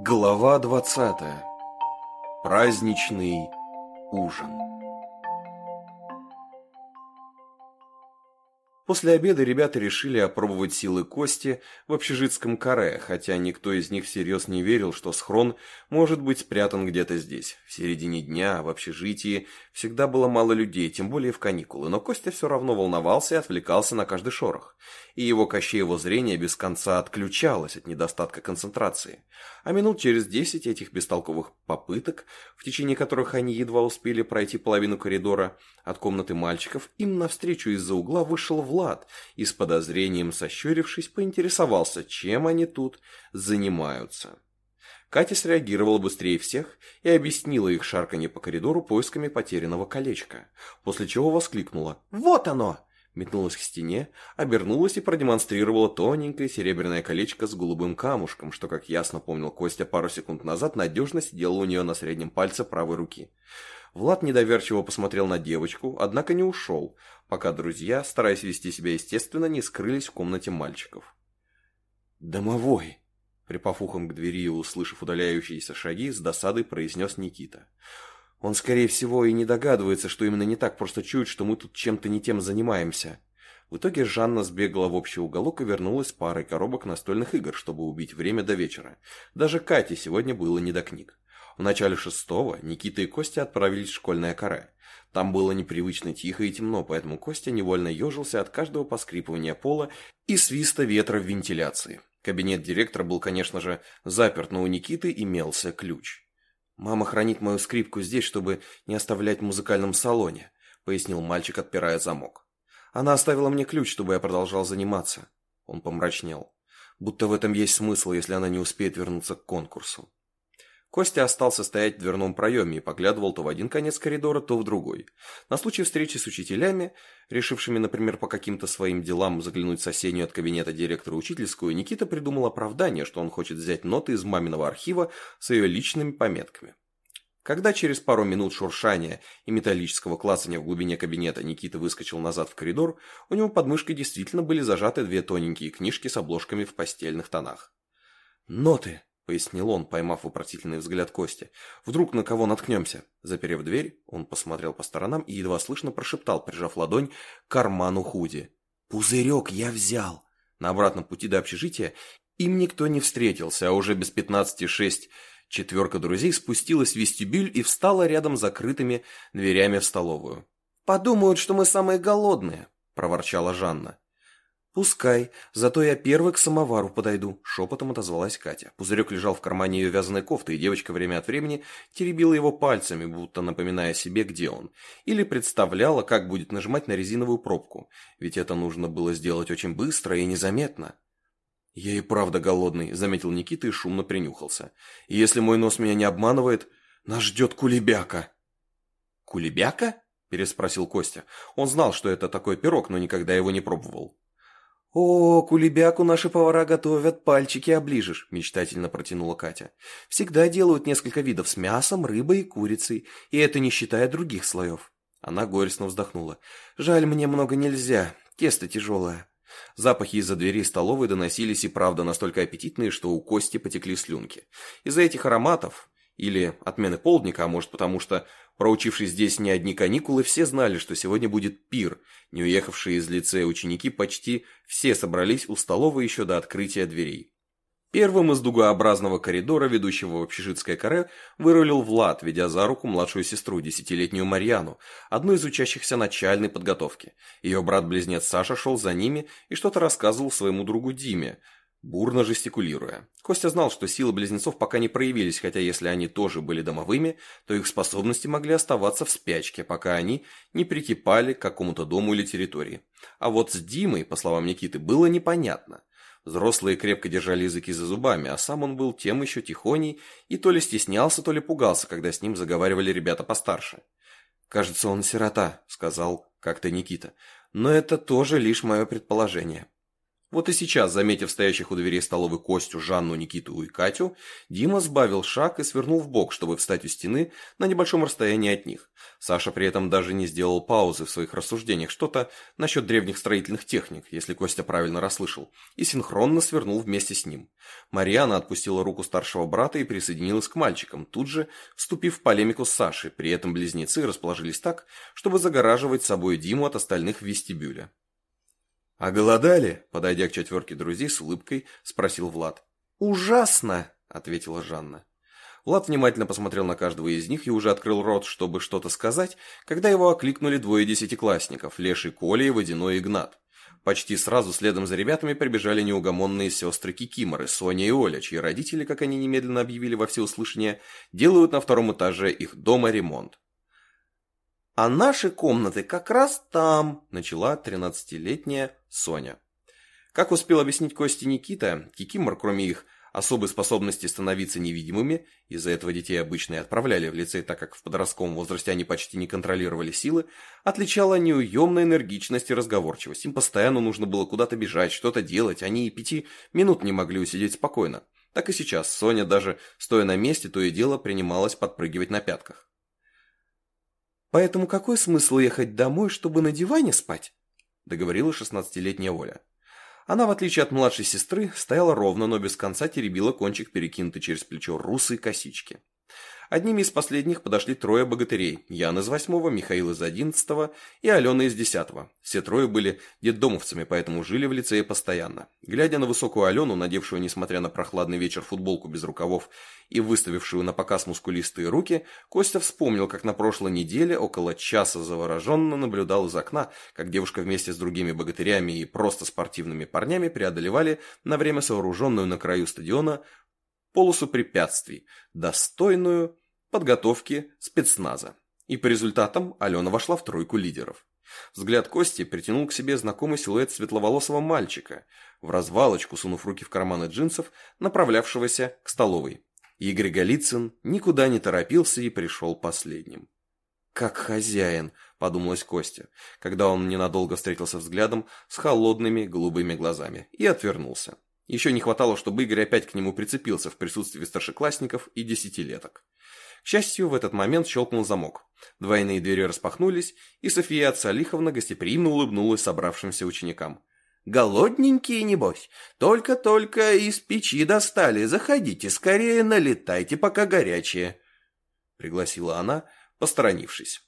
Глава 20. Праздничный ужин. После обеда ребята решили опробовать силы Кости в общежитском каре, хотя никто из них всерьез не верил, что схрон может быть спрятан где-то здесь. В середине дня в общежитии всегда было мало людей, тем более в каникулы, но Костя все равно волновался и отвлекался на каждый шорох. И его кощеево зрение без конца отключалось от недостатка концентрации. А минут через десять этих бестолковых попыток, в течение которых они едва успели пройти половину коридора от комнаты мальчиков, им навстречу из-за угла вышел Влад Влад и с подозрением сощурившись поинтересовался, чем они тут занимаются. Катя среагировала быстрее всех и объяснила их шарканье по коридору поисками потерянного колечка, после чего воскликнула «Вот оно!» метнулась к стене, обернулась и продемонстрировала тоненькое серебряное колечко с голубым камушком, что, как ясно помнил Костя пару секунд назад, надежно сидело у нее на среднем пальце правой руки. Влад недоверчиво посмотрел на девочку, однако не ушел, пока друзья, стараясь вести себя естественно, не скрылись в комнате мальчиков. «Домовой!» Припав ухом к двери услышав удаляющиеся шаги, с досадой произнес Никита. «Он, скорее всего, и не догадывается, что именно не так просто чует, что мы тут чем-то не тем занимаемся». В итоге Жанна сбегала в общий уголок и вернулась с парой коробок настольных игр, чтобы убить время до вечера. Даже Кате сегодня было не до книг. В начале шестого Никита и Костя отправились в школьное каре. Там было непривычно тихо и темно, поэтому Костя невольно ежился от каждого поскрипывания пола и свиста ветра в вентиляции. Кабинет директора был, конечно же, заперт, но у Никиты имелся ключ. «Мама хранит мою скрипку здесь, чтобы не оставлять в музыкальном салоне», — пояснил мальчик, отпирая замок. «Она оставила мне ключ, чтобы я продолжал заниматься». Он помрачнел. Будто в этом есть смысл, если она не успеет вернуться к конкурсу. Костя остался стоять в дверном проеме и поглядывал то в один конец коридора, то в другой. На случай встречи с учителями, решившими, например, по каким-то своим делам заглянуть в соседнюю от кабинета директора учительскую, Никита придумал оправдание, что он хочет взять ноты из маминого архива с ее личными пометками. Когда через пару минут шуршания и металлического клацания в глубине кабинета Никита выскочил назад в коридор, у него под мышкой действительно были зажаты две тоненькие книжки с обложками в постельных тонах. «Ноты!» Пояснил он, поймав вопросительный взгляд Кости. «Вдруг на кого наткнемся?» Заперев дверь, он посмотрел по сторонам и едва слышно прошептал, прижав ладонь к карману худи. «Пузырек я взял!» На обратном пути до общежития им никто не встретился, а уже без пятнадцати шесть четверка друзей спустилась в вестибюль и встала рядом с закрытыми дверями в столовую. «Подумают, что мы самые голодные», – проворчала Жанна. «Пускай, зато я первый к самовару подойду», – шепотом отозвалась Катя. Пузырек лежал в кармане ее вязаной кофты, и девочка время от времени теребила его пальцами, будто напоминая себе, где он. Или представляла, как будет нажимать на резиновую пробку, ведь это нужно было сделать очень быстро и незаметно. «Я и правда голодный», – заметил Никита и шумно принюхался. «И если мой нос меня не обманывает, нас ждет кулебяка». «Кулебяка?» – переспросил Костя. Он знал, что это такой пирог, но никогда его не пробовал. «О, кулебяку наши повара готовят, пальчики оближешь», – мечтательно протянула Катя. «Всегда делают несколько видов с мясом, рыбой и курицей, и это не считая других слоев». Она горестно вздохнула. «Жаль, мне много нельзя, тесто тяжелое». Запахи из-за двери столовой доносились и правда настолько аппетитные, что у Кости потекли слюнки. Из-за этих ароматов или отмены полдника, а может потому что, проучившись здесь не одни каникулы, все знали, что сегодня будет пир. Не уехавшие из лицея ученики почти все собрались у столовой еще до открытия дверей. Первым из дугообразного коридора, ведущего в общежитское каре, вырулил Влад, ведя за руку младшую сестру, десятилетнюю Марьяну, одну из учащихся начальной подготовки. Ее брат-близнец Саша шел за ними и что-то рассказывал своему другу Диме, бурно жестикулируя. Костя знал, что силы близнецов пока не проявились, хотя если они тоже были домовыми, то их способности могли оставаться в спячке, пока они не прикипали к какому-то дому или территории. А вот с Димой, по словам Никиты, было непонятно. Взрослые крепко держали языки за зубами, а сам он был тем еще тихоней и то ли стеснялся, то ли пугался, когда с ним заговаривали ребята постарше. «Кажется, он сирота», — сказал как-то Никита. «Но это тоже лишь мое предположение». Вот и сейчас, заметив стоящих у дверей столовой Костю, Жанну, Никиту и Катю, Дима сбавил шаг и свернул в бок, чтобы встать у стены на небольшом расстоянии от них. Саша при этом даже не сделал паузы в своих рассуждениях, что-то насчет древних строительных техник, если Костя правильно расслышал, и синхронно свернул вместе с ним. Марьяна отпустила руку старшего брата и присоединилась к мальчикам, тут же вступив в полемику с Сашей, при этом близнецы расположились так, чтобы загораживать собой Диму от остальных в вестибюле. «А голодали?» – подойдя к четверке друзей с улыбкой, спросил Влад. «Ужасно!» – ответила Жанна. Влад внимательно посмотрел на каждого из них и уже открыл рот, чтобы что-то сказать, когда его окликнули двое десятиклассников – Леший Коля и Водяной Игнат. Почти сразу следом за ребятами прибежали неугомонные сестры Кикиморы, Соня и Оля, чьи родители, как они немедленно объявили во всеуслышание, делают на втором этаже их дома ремонт. «А наши комнаты как раз там», – начала тринадцатилетняя Соня. Как успел объяснить Кости Никита, Кикимор, кроме их особой способности становиться невидимыми, из-за этого детей обычно и отправляли в лицей, так как в подростковом возрасте они почти не контролировали силы, отличала неуемная энергичность и разговорчивость. Им постоянно нужно было куда-то бежать, что-то делать, они и пяти минут не могли усидеть спокойно. Так и сейчас Соня, даже стоя на месте, то и дело принималась подпрыгивать на пятках. Поэтому какой смысл ехать домой, чтобы на диване спать? Договорила шестнадцатилетняя Оля. Она, в отличие от младшей сестры, стояла ровно, но без конца теребила кончик перекинутой через плечо русой косички. Одними из последних подошли трое богатырей – Ян из восьмого, Михаил из одиннадцатого и Алена из десятого. Все трое были детдомовцами, поэтому жили в лицее постоянно. Глядя на высокую Алену, надевшую, несмотря на прохладный вечер, футболку без рукавов и выставившую на показ мускулистые руки, Костя вспомнил, как на прошлой неделе около часа завороженно наблюдал из окна, как девушка вместе с другими богатырями и просто спортивными парнями преодолевали на время сооруженную на краю стадиона полосу препятствий, достойную подготовки спецназа. И по результатам Алена вошла в тройку лидеров. Взгляд Кости притянул к себе знакомый силуэт светловолосого мальчика, в развалочку сунув руки в карманы джинсов, направлявшегося к столовой. Игорь Голицын никуда не торопился и пришел последним. «Как хозяин», — подумалось Костя, когда он ненадолго встретился взглядом с холодными голубыми глазами и отвернулся. Еще не хватало, чтобы Игорь опять к нему прицепился в присутствии старшеклассников и десятилеток. К счастью, в этот момент щелкнул замок. Двойные двери распахнулись, и София Ацалиховна гостеприимно улыбнулась собравшимся ученикам. «Голодненькие, небось? Только-только из печи достали. Заходите, скорее налетайте, пока горячее», — пригласила она, посторонившись.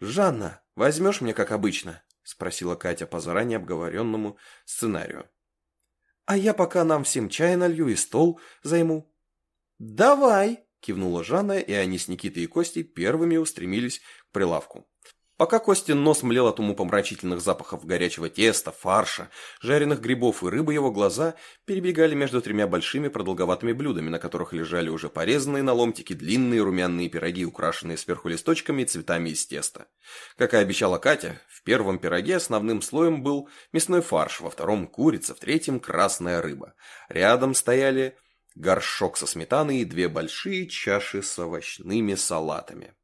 «Жанна, возьмешь мне, как обычно?» — спросила Катя по заранее обговоренному сценарию. А я пока нам всем чай налью и стол займу. Давай, кивнула Жанна, и они с Никитой и Костей первыми устремились к прилавку. Пока Костин нос млел от умопомрачительных запахов горячего теста, фарша, жареных грибов и рыбы, его глаза перебегали между тремя большими продолговатыми блюдами, на которых лежали уже порезанные на ломтики длинные румяные пироги, украшенные сверху листочками и цветами из теста. Как и обещала Катя, в первом пироге основным слоем был мясной фарш, во втором курица, в третьем красная рыба. Рядом стояли горшок со сметаной и две большие чаши с овощными салатами.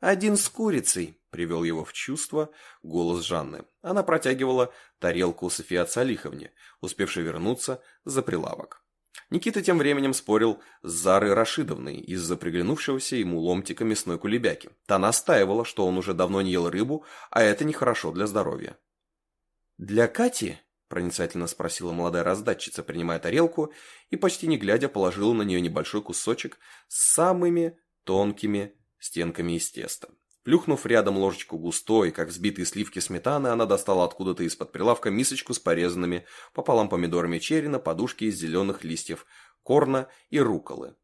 «Один с курицей», — привел его в чувство голос Жанны. Она протягивала тарелку Софии Ацалиховне, успевшей вернуться за прилавок. Никита тем временем спорил с Зарой Рашидовной из-за приглянувшегося ему ломтика мясной кулебяки. Та настаивала, что он уже давно не ел рыбу, а это нехорошо для здоровья. «Для Кати?» – проницательно спросила молодая раздатчица, принимая тарелку, и почти не глядя положила на нее небольшой кусочек с самыми тонкими стенками из теста. Плюхнув рядом ложечку густой, как взбитые сливки сметаны, она достала откуда-то из-под прилавка мисочку с порезанными пополам помидорами черри подушки из зеленых листьев, корна и руколы.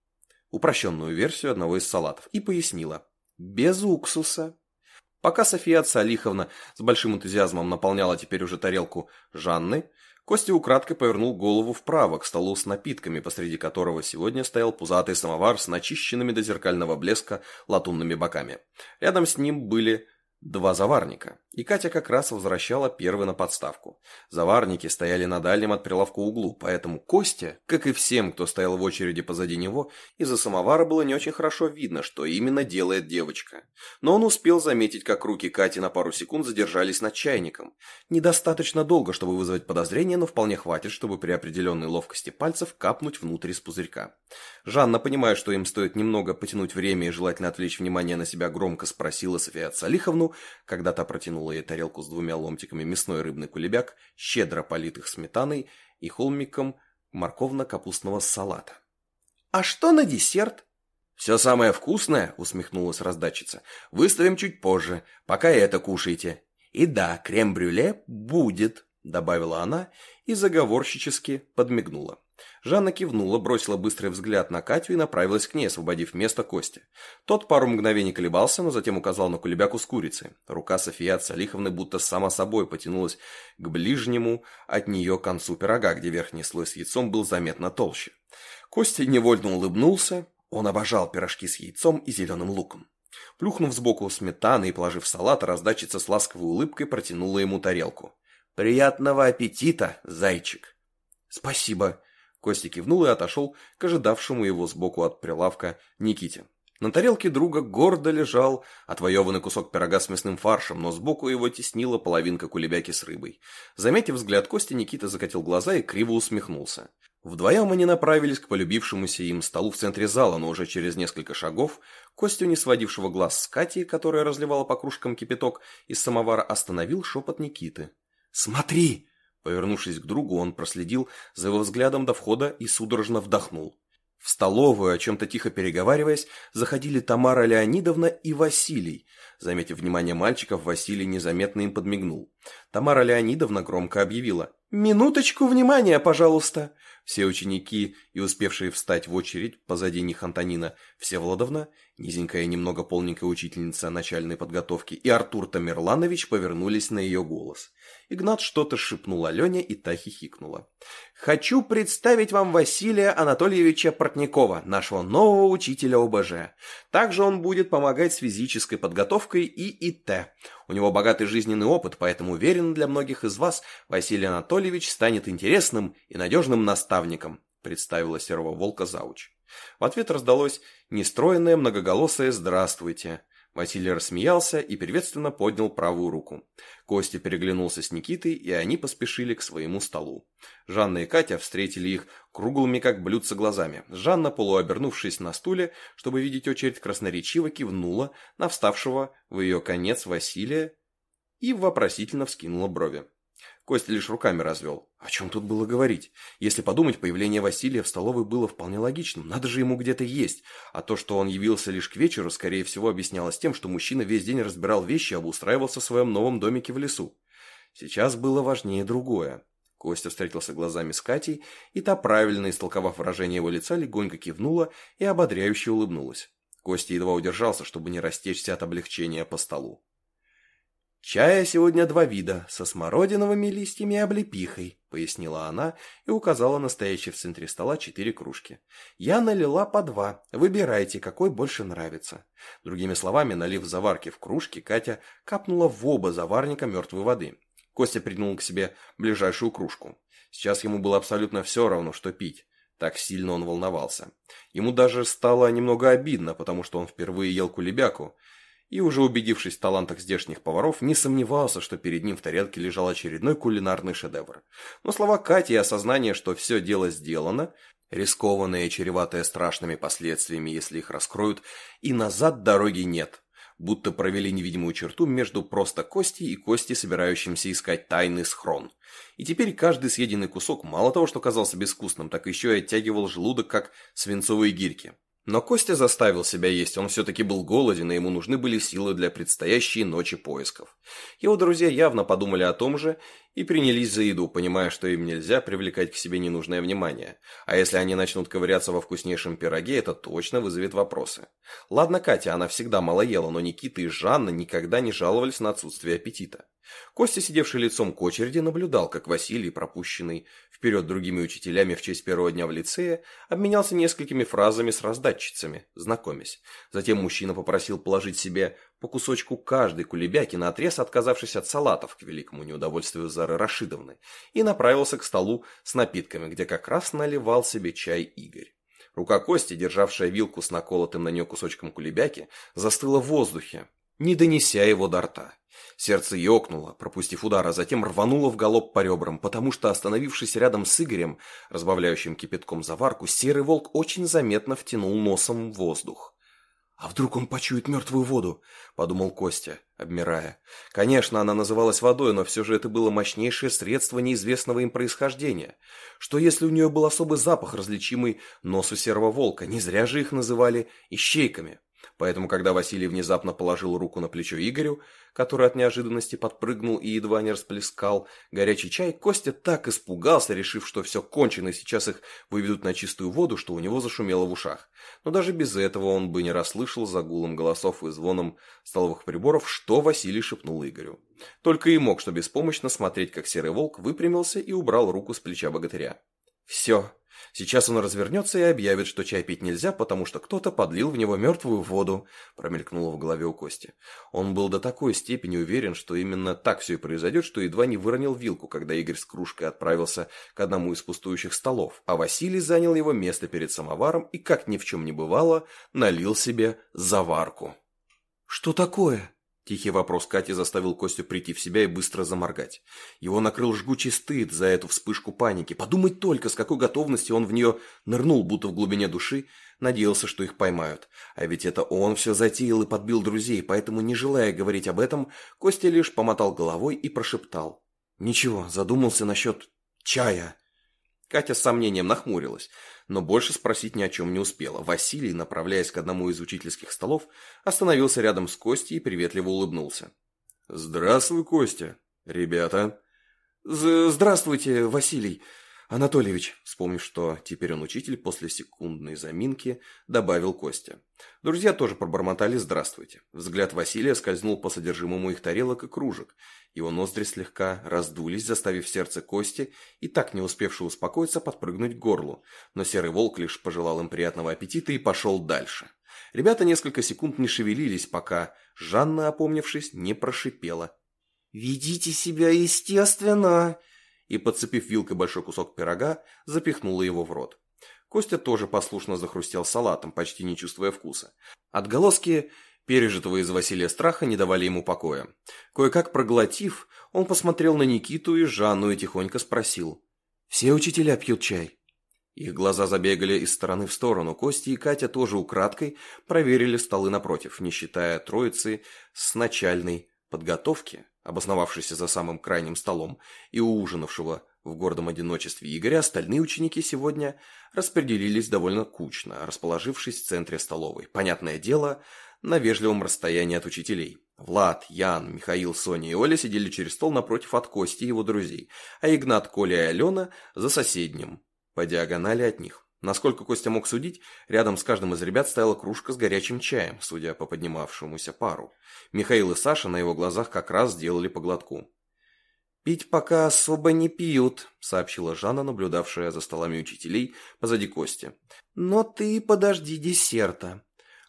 Упрощенную версию одного из салатов. И пояснила. Без уксуса. Пока София Салиховна с большим энтузиазмом наполняла теперь уже тарелку Жанны, Костя украдкой повернул голову вправо, к столу с напитками, посреди которого сегодня стоял пузатый самовар с начищенными до зеркального блеска латунными боками. Рядом с ним были два заварника. И Катя как раз возвращала первый на подставку. Заварники стояли на дальнем от прилавка углу, поэтому Костя, как и всем, кто стоял в очереди позади него, из-за самовара было не очень хорошо видно, что именно делает девочка. Но он успел заметить, как руки Кати на пару секунд задержались над чайником. Недостаточно долго, чтобы вызвать подозрение, но вполне хватит, чтобы при определенной ловкости пальцев капнуть внутрь из пузырька. Жанна, понимая, что им стоит немного потянуть время и желательно отвлечь внимание на себя, громко спросила София Салиховну, когда та протянула протянула ей тарелку с двумя ломтиками мясной рыбный кулебяк, щедро политых сметаной и холмиком морковно-капустного салата. «А что на десерт?» «Все самое вкусное», — усмехнулась раздатчица, — «выставим чуть позже, пока это кушайте». «И да, крем-брюле будет», — добавила она и заговорщически подмигнула. Жанна кивнула, бросила быстрый взгляд на Катю и направилась к ней, освободив место Кости. Тот пару мгновений колебался, но затем указал на кулебяку с курицей. Рука София Салиховны будто сама собой потянулась к ближнему от нее концу пирога, где верхний слой с яйцом был заметно толще. Костя невольно улыбнулся. Он обожал пирожки с яйцом и зеленым луком. Плюхнув сбоку сметаны и положив салат, раздачица с ласковой улыбкой протянула ему тарелку. «Приятного аппетита, зайчик!» «Спасибо!» Костя кивнул и отошел к ожидавшему его сбоку от прилавка Никите. На тарелке друга гордо лежал отвоеванный кусок пирога с мясным фаршем, но сбоку его теснила половинка кулебяки с рыбой. Заметив взгляд Кости, Никита закатил глаза и криво усмехнулся. Вдвоем они направились к полюбившемуся им столу в центре зала, но уже через несколько шагов Костю, не сводившего глаз с Катей, которая разливала по кружкам кипяток из самовара, остановил шепот Никиты. «Смотри!» Повернувшись к другу, он проследил за его взглядом до входа и судорожно вдохнул. В столовую, о чем-то тихо переговариваясь, заходили Тамара Леонидовна и Василий. Заметив внимание мальчиков, Василий незаметно им подмигнул. Тамара Леонидовна громко объявила «Минуточку внимания, пожалуйста!» Все ученики и успевшие встать в очередь позади них Антонина Всеволодовна, низенькая и немного полненькая учительница начальной подготовки, и Артур Тамерланович повернулись на ее голос. Игнат что-то шепнул Алене, и та хихикнула. «Хочу представить вам Василия Анатольевича Портникова, нашего нового учителя ОБЖ. Также он будет помогать с физической подготовкой и ИТ. У него богатый жизненный опыт, поэтому уверен, для многих из вас Василий Анатольевич станет интересным и надежным наставником, представила серого волка зауч. В ответ раздалось нестроенное многоголосое «Здравствуйте». Василий рассмеялся и приветственно поднял правую руку. Костя переглянулся с Никитой, и они поспешили к своему столу. Жанна и Катя встретили их круглыми, как блюдца, глазами. Жанна, полуобернувшись на стуле, чтобы видеть очередь, красноречиво кивнула на вставшего в ее конец Василия и вопросительно вскинула брови. Костя лишь руками развел. О чем тут было говорить? Если подумать, появление Василия в столовой было вполне логичным. Надо же ему где-то есть. А то, что он явился лишь к вечеру, скорее всего, объяснялось тем, что мужчина весь день разбирал вещи и обустраивался в своем новом домике в лесу. Сейчас было важнее другое. Костя встретился глазами с Катей, и та, правильно истолковав выражение его лица, легонько кивнула и ободряюще улыбнулась. Костя едва удержался, чтобы не растечься от облегчения по столу. «Чая сегодня два вида, со смородиновыми листьями и облепихой», — пояснила она и указала на стоящие в центре стола четыре кружки. «Я налила по два. Выбирайте, какой больше нравится». Другими словами, налив заварки в кружки, Катя капнула в оба заварника мертвой воды. Костя приднул к себе ближайшую кружку. Сейчас ему было абсолютно все равно, что пить. Так сильно он волновался. Ему даже стало немного обидно, потому что он впервые ел кулебяку, и, уже убедившись в талантах здешних поваров, не сомневался, что перед ним в тарелке лежал очередной кулинарный шедевр. Но слова Кати и осознание, что все дело сделано, рискованное и чреватое страшными последствиями, если их раскроют, и назад дороги нет, будто провели невидимую черту между просто кости и кости, собирающимся искать тайный схрон. И теперь каждый съеденный кусок мало того, что казался безвкусным, так еще и оттягивал желудок, как свинцовые гирьки. Но Костя заставил себя есть, он все-таки был голоден, и ему нужны были силы для предстоящей ночи поисков. Его друзья явно подумали о том же и принялись за еду, понимая, что им нельзя привлекать к себе ненужное внимание. А если они начнут ковыряться во вкуснейшем пироге, это точно вызовет вопросы. Ладно, Катя, она всегда мало ела, но Никита и Жанна никогда не жаловались на отсутствие аппетита. Костя, сидевший лицом к очереди, наблюдал, как Василий, пропущенный вперед другими учителями в честь первого дня в лицее, обменялся несколькими фразами с раздатчицами, знакомясь. Затем мужчина попросил положить себе по кусочку каждой кулебяки на отрез, отказавшись от салатов, к великому неудовольствию Зары Рашидовны, и направился к столу с напитками, где как раз наливал себе чай Игорь. Рука Кости, державшая вилку с наколотым на нее кусочком кулебяки, застыла в воздухе, не донеся его до рта. Сердце ёкнуло, пропустив удар, а затем рвануло в галоп по ребрам, потому что, остановившись рядом с Игорем, разбавляющим кипятком заварку, серый волк очень заметно втянул носом в воздух. «А вдруг он почует мертвую воду?» – подумал Костя, обмирая. Конечно, она называлась водой, но все же это было мощнейшее средство неизвестного им происхождения. Что если у нее был особый запах, различимый носу серого волка? Не зря же их называли ищейками. Поэтому, когда Василий внезапно положил руку на плечо Игорю, который от неожиданности подпрыгнул и едва не расплескал горячий чай, Костя так испугался, решив, что все кончено и сейчас их выведут на чистую воду, что у него зашумело в ушах. Но даже без этого он бы не расслышал за гулом голосов и звоном столовых приборов, что Василий шепнул Игорю. Только и мог что беспомощно смотреть, как серый волк выпрямился и убрал руку с плеча богатыря. «Все», Сейчас он развернется и объявит, что чай пить нельзя, потому что кто-то подлил в него мертвую воду, промелькнуло в голове у Кости. Он был до такой степени уверен, что именно так все и произойдет, что едва не выронил вилку, когда Игорь с кружкой отправился к одному из пустующих столов, а Василий занял его место перед самоваром и, как ни в чем не бывало, налил себе заварку. «Что такое?» Тихий вопрос Кати заставил Костю прийти в себя и быстро заморгать. Его накрыл жгучий стыд за эту вспышку паники. Подумать только, с какой готовностью он в нее нырнул, будто в глубине души, надеялся, что их поймают. А ведь это он все затеял и подбил друзей, поэтому, не желая говорить об этом, Костя лишь помотал головой и прошептал. «Ничего, задумался насчет чая». Катя с сомнением нахмурилась но больше спросить ни о чем не успела. Василий, направляясь к одному из учительских столов, остановился рядом с Костей и приветливо улыбнулся. «Здравствуй, Костя. Ребята». «Здравствуйте, Василий. «Анатольевич», вспомнив, что теперь он учитель, после секундной заминки добавил Костя. Друзья тоже пробормотали «здравствуйте». Взгляд Василия скользнул по содержимому их тарелок и кружек. Его ноздри слегка раздулись, заставив сердце Кости и так не успевший успокоиться подпрыгнуть к горлу. Но серый волк лишь пожелал им приятного аппетита и пошел дальше. Ребята несколько секунд не шевелились, пока Жанна, опомнившись, не прошипела. «Ведите себя естественно!» И, подцепив вилкой большой кусок пирога, запихнула его в рот. Костя тоже послушно захрустел салатом, почти не чувствуя вкуса. Отголоски пережитого из Василия страха не давали ему покоя. Кое-как проглотив, он посмотрел на Никиту и Жанну и тихонько спросил. «Все учителя пьют чай?» Их глаза забегали из стороны в сторону. Костя и Катя тоже украдкой проверили столы напротив, не считая троицы с начальной подготовки обосновавшийся за самым крайним столом и ужинавшего в гордом одиночестве Игоря, остальные ученики сегодня распределились довольно кучно, расположившись в центре столовой. Понятное дело, на вежливом расстоянии от учителей. Влад, Ян, Михаил, Соня и Оля сидели через стол напротив от Кости и его друзей, а Игнат, Коля и Алена за соседним, по диагонали от них. Насколько Костя мог судить, рядом с каждым из ребят стояла кружка с горячим чаем, судя по поднимавшемуся пару. Михаил и Саша на его глазах как раз сделали по. «Пить пока особо не пьют», — сообщила Жанна, наблюдавшая за столами учителей позади Кости. «Но ты подожди десерта».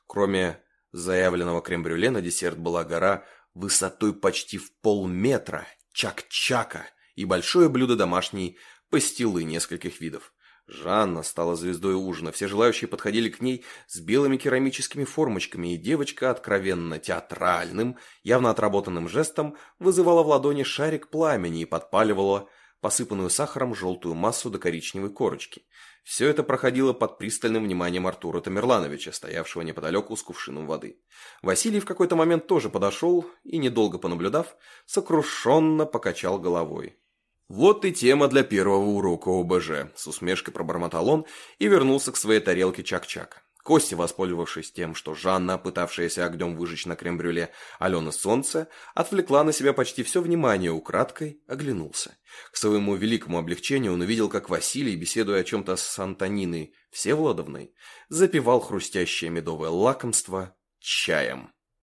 Кроме заявленного крем-брюле на десерт была гора высотой почти в полметра, чак-чака и большое блюдо домашней пастилы нескольких видов. Жанна стала звездой ужина, все желающие подходили к ней с белыми керамическими формочками, и девочка откровенно театральным, явно отработанным жестом вызывала в ладони шарик пламени и подпаливала посыпанную сахаром желтую массу до коричневой корочки. Все это проходило под пристальным вниманием Артура Тамерлановича, стоявшего неподалеку с кувшином воды. Василий в какой-то момент тоже подошел и, недолго понаблюдав, сокрушенно покачал головой. «Вот и тема для первого урока ОБЖ», – с усмешкой пробормотал он и вернулся к своей тарелке чак-чак. Костя, воспользовавшись тем, что Жанна, пытавшаяся огнем выжечь на крем-брюле Алена Солнце, отвлекла на себя почти все внимание украдкой, оглянулся. К своему великому облегчению он увидел, как Василий, беседуя о чем-то с Антониной Всеволодовной, запивал хрустящее медовое лакомство чаем.